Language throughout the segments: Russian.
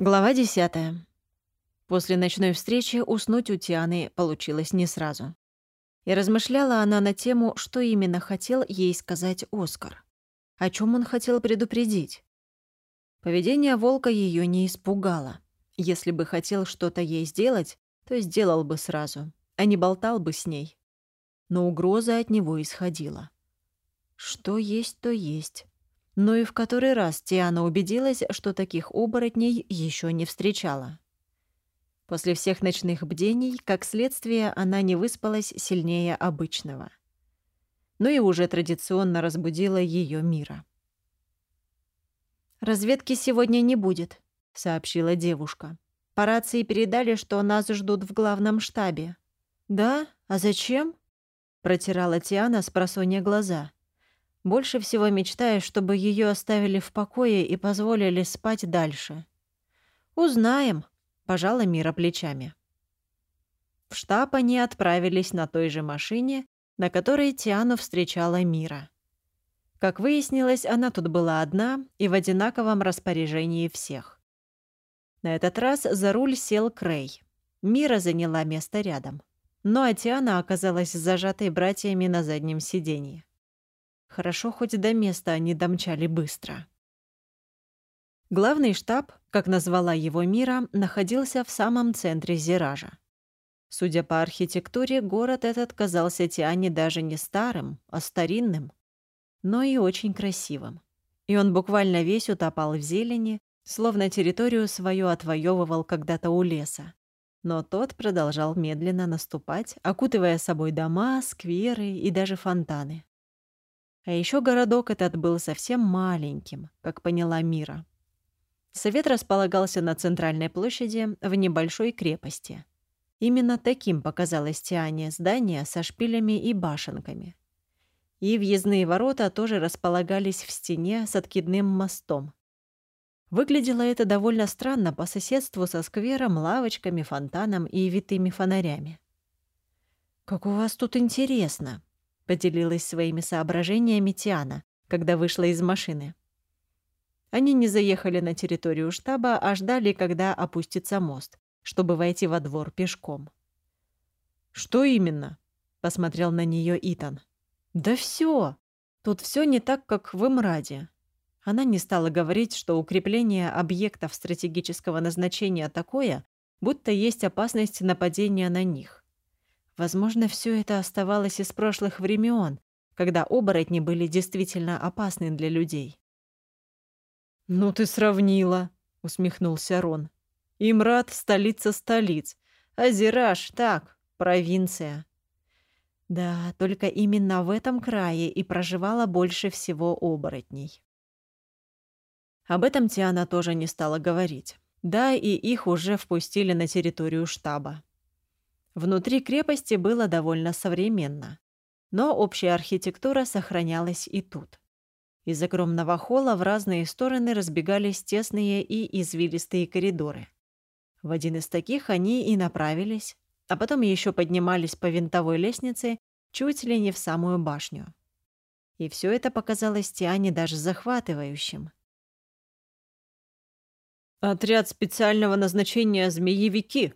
Глава 10. После ночной встречи уснуть у Тианы получилось не сразу. И размышляла она на тему, что именно хотел ей сказать Оскар. О чем он хотел предупредить. Поведение волка ее не испугало. Если бы хотел что-то ей сделать, то сделал бы сразу, а не болтал бы с ней. Но угроза от него исходила. Что есть, то есть. Но и в который раз Тиана убедилась, что таких оборотней еще не встречала. После всех ночных бдений, как следствие, она не выспалась сильнее обычного. Ну и уже традиционно разбудила ее мира. «Разведки сегодня не будет», — сообщила девушка. «По рации передали, что нас ждут в главном штабе». «Да? А зачем?» — протирала Тиана с просонья глаза. Больше всего мечтаю, чтобы ее оставили в покое и позволили спать дальше. «Узнаем», — пожала Мира плечами. В штаб они отправились на той же машине, на которой Тиану встречала Мира. Как выяснилось, она тут была одна и в одинаковом распоряжении всех. На этот раз за руль сел Крей. Мира заняла место рядом. Но Атиана оказалась зажатой братьями на заднем сиденье. Хорошо, хоть до места они домчали быстро. Главный штаб, как назвала его Мира, находился в самом центре Зиража. Судя по архитектуре, город этот казался Тиане даже не старым, а старинным, но и очень красивым. И он буквально весь утопал в зелени, словно территорию свою отвоевывал когда-то у леса. Но тот продолжал медленно наступать, окутывая собой дома, скверы и даже фонтаны. А еще городок этот был совсем маленьким, как поняла Мира. Совет располагался на центральной площади в небольшой крепости. Именно таким показалось Тиане здание со шпилями и башенками. И въездные ворота тоже располагались в стене с откидным мостом. Выглядело это довольно странно по соседству со сквером, лавочками, фонтаном и витыми фонарями. «Как у вас тут интересно!» Поделилась своими соображениями Тиана, когда вышла из машины. Они не заехали на территорию штаба, а ждали, когда опустится мост, чтобы войти во двор пешком. «Что именно?» — посмотрел на нее Итан. «Да все. Тут все не так, как в Имраде». Она не стала говорить, что укрепление объектов стратегического назначения такое, будто есть опасность нападения на них. Возможно, все это оставалось из прошлых времен, когда оборотни были действительно опасны для людей. «Ну ты сравнила», — усмехнулся Рон. «Имрат — столица столиц, а Зираж — так, провинция». Да, только именно в этом крае и проживало больше всего оборотней. Об этом Тиана тоже не стала говорить. Да, и их уже впустили на территорию штаба. Внутри крепости было довольно современно. Но общая архитектура сохранялась и тут. Из огромного холла в разные стороны разбегались тесные и извилистые коридоры. В один из таких они и направились, а потом еще поднимались по винтовой лестнице чуть ли не в самую башню. И все это показалось Тиане даже захватывающим. «Отряд специального назначения «Змеевики»,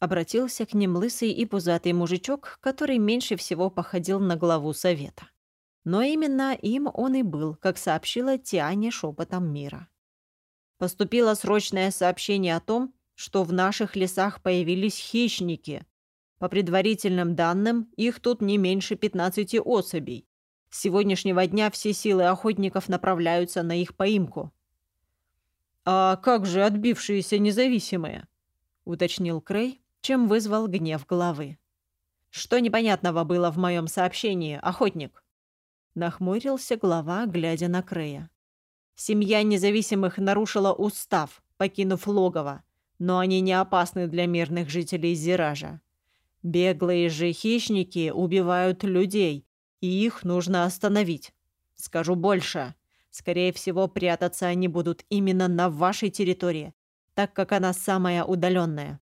Обратился к ним лысый и пузатый мужичок, который меньше всего походил на главу совета. Но именно им он и был, как сообщила Тиане шепотом мира. Поступило срочное сообщение о том, что в наших лесах появились хищники. По предварительным данным, их тут не меньше 15 особей. С сегодняшнего дня все силы охотников направляются на их поимку. «А как же отбившиеся независимые?» — уточнил Крей, чем вызвал гнев главы. «Что непонятного было в моем сообщении, охотник?» Нахмурился глава, глядя на Крея. «Семья независимых нарушила устав, покинув логово, но они не опасны для мирных жителей Зиража. Беглые же хищники убивают людей, и их нужно остановить. Скажу больше. Скорее всего, прятаться они будут именно на вашей территории, так как она самая удаленная.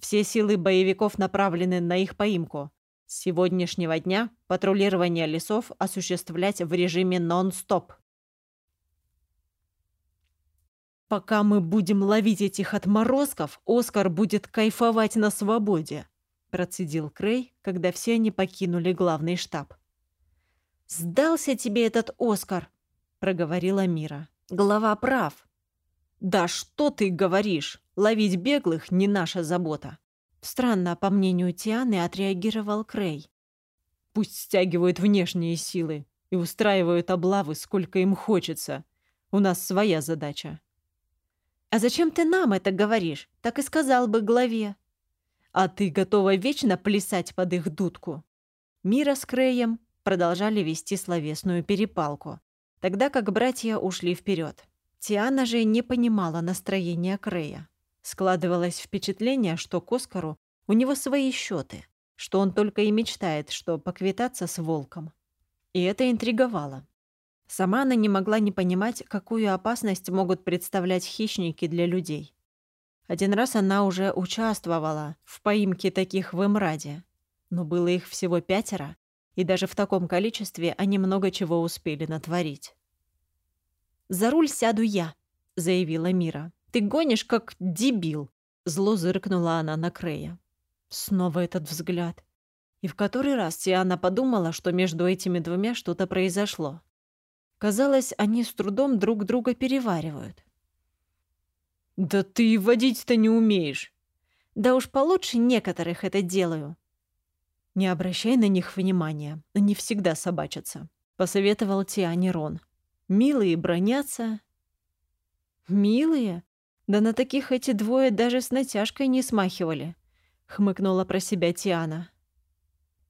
Все силы боевиков направлены на их поимку. С сегодняшнего дня патрулирование лесов осуществлять в режиме нон-стоп. Пока мы будем ловить этих отморозков, Оскар будет кайфовать на свободе», процедил Крей, когда все они покинули главный штаб. «Сдался тебе этот Оскар», проговорила Мира. «Глава прав». «Да что ты говоришь? Ловить беглых не наша забота». Странно, по мнению Тианы, отреагировал Крей. «Пусть стягивают внешние силы и устраивают облавы, сколько им хочется. У нас своя задача». «А зачем ты нам это говоришь? Так и сказал бы главе». «А ты готова вечно плясать под их дудку?» Мира с Креем продолжали вести словесную перепалку, тогда как братья ушли вперед. Тиана же не понимала настроения Крея. Складывалось впечатление, что к Оскару у него свои счеты, что он только и мечтает, что поквитаться с волком. И это интриговало. Сама она не могла не понимать, какую опасность могут представлять хищники для людей. Один раз она уже участвовала в поимке таких в Эмраде, но было их всего пятеро, и даже в таком количестве они много чего успели натворить. «За руль сяду я», — заявила Мира. «Ты гонишь, как дебил», — зло зыркнула она на Крея. Снова этот взгляд. И в который раз Тиана подумала, что между этими двумя что-то произошло. Казалось, они с трудом друг друга переваривают. «Да ты водить-то не умеешь!» «Да уж получше некоторых это делаю». «Не обращай на них внимания, они всегда собачатся», — посоветовал Тиане Рон. «Милые бронятся». «Милые? Да на таких эти двое даже с натяжкой не смахивали», — хмыкнула про себя Тиана.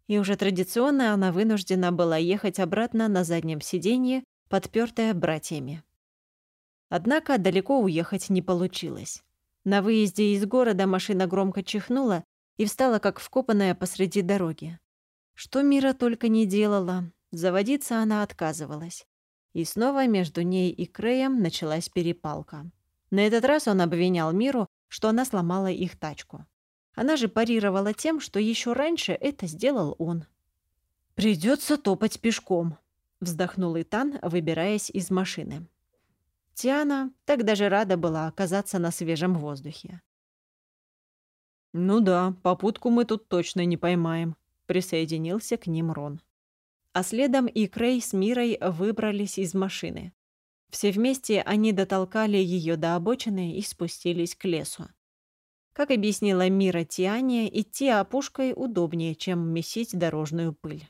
И уже традиционно она вынуждена была ехать обратно на заднем сиденье подпертая братьями. Однако далеко уехать не получилось. На выезде из города машина громко чихнула и встала как вкопанная посреди дороги. Что Мира только не делала, заводиться она отказывалась. И снова между ней и Креем началась перепалка. На этот раз он обвинял Миру, что она сломала их тачку. Она же парировала тем, что еще раньше это сделал он. «Придется топать пешком», вздохнул Итан, выбираясь из машины. Тиана так даже рада была оказаться на свежем воздухе. «Ну да, попутку мы тут точно не поймаем», — присоединился к ним Рон. А следом и Крей с Мирой выбрались из машины. Все вместе они дотолкали ее до обочины и спустились к лесу. Как объяснила Мира Тиане, идти опушкой удобнее, чем месить дорожную пыль.